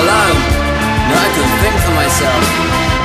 alone. Now I can think for myself